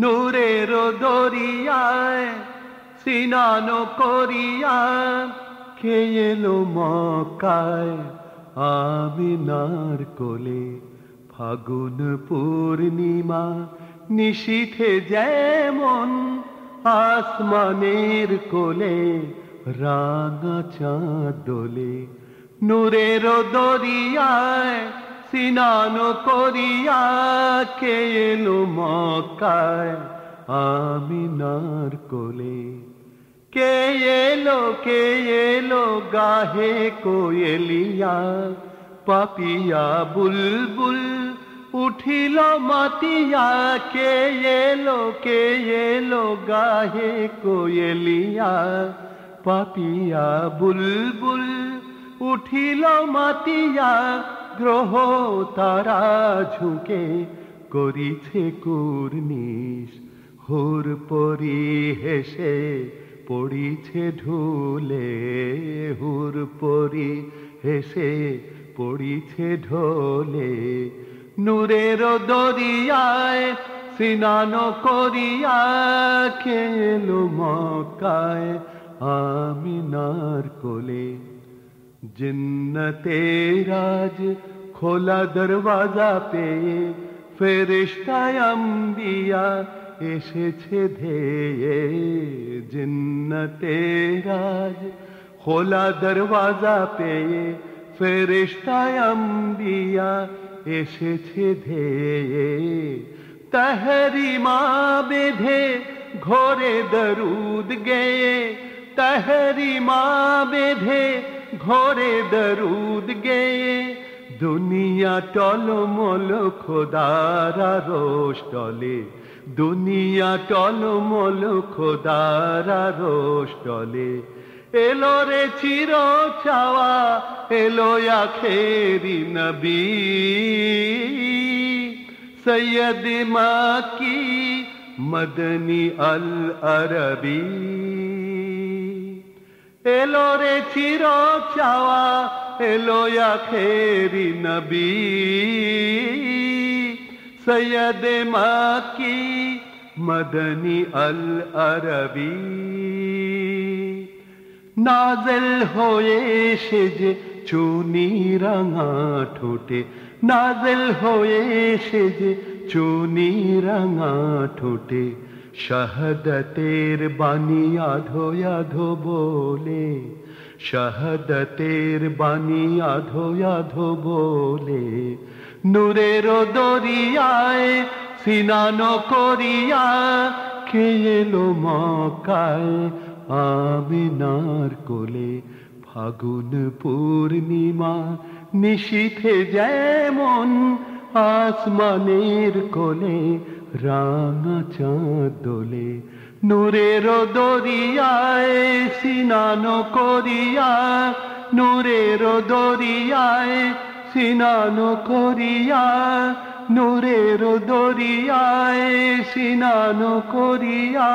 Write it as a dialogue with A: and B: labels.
A: নূরের দরিয়ায় সিনান করিয়া এলো মকায় আমিনার কোলে। ফাগুন পূর্ণিমা নিশীথে যেমন আসমানের কোলে, রাঙা চাঁদ দোলে। নূরের দরিয়ায় সিনানো করিয়া কে এলো মকায় আমিনার কোলে। কে এলো কে এলো গাহে কোয়েলিয়া? পাপিয়া বুলবুল উঠিল মাতিয়া। কে এলো কে এলো গাহে কোয়েলিয়া? পাপিয়া বুলবুল উঠিল মাতিয়া। গ্রহ তারা ঝুঁকে করিছে কুর্নিশ হুর পরি হেসে পড়িছে ঢুলে, হুর পরি হেসে পড়িছে ঢোলে। নূরের দরিয়ায় সিনানো করিয়া খেলো মকায় আমিনার কোলে। জিন্নতে রাজ খোলা দরওয়াজা পেয়ে ফেরিস্তায় আম্বিয়া এসেছে ধেয়ে জিন্নতে রাজ খোলা দরওয়াজা পেয়ে ফেরিস্তায় আম্বিয়া এসেছে ধেয়ে তহরিমা বেঁধে ঘোরে দরুদ গেয়ে তহরিমা বেঁধে ঘোরে দরুদ গেয়ে, দুনিয়া টলমল, খোদারা রোষ টলে। দুনিয়া টলমল, খোদারা রোষ টলে। এলো রে চির চাওয়া, এলো আখেরি নবী। সৈয়দ মাকি, মদনী আল আরবী। এলো রে চির চাওয়া, এলো আখেরি নবী। সৈয়দ মাকি, মদনী আল আরবী নাজল হয়ে সেজে চুনি রাঙা ঠোঁটে। নাজল হয়ে সেজে চুনি রাঙা ঠোঁটে। শাহাদতের বাণী আধো আধো বলে, শাহাদতের বাণী আধো আধো বলে। নূরের দরিয়ায় সিনানো করিয়া খেয়েলো মকায় আমিনার কোলে। ফাগুন পূর্ণিমা নিশীথে যেমন আসমানের কোলে রাঙা চাঁদ দোলে নূরের দরিয়ায় সিনানো করিয়া, নূরের দরিয়ায় সিনানো করিয়া, নূরের দরিয়ায় সিনানো করিয়া।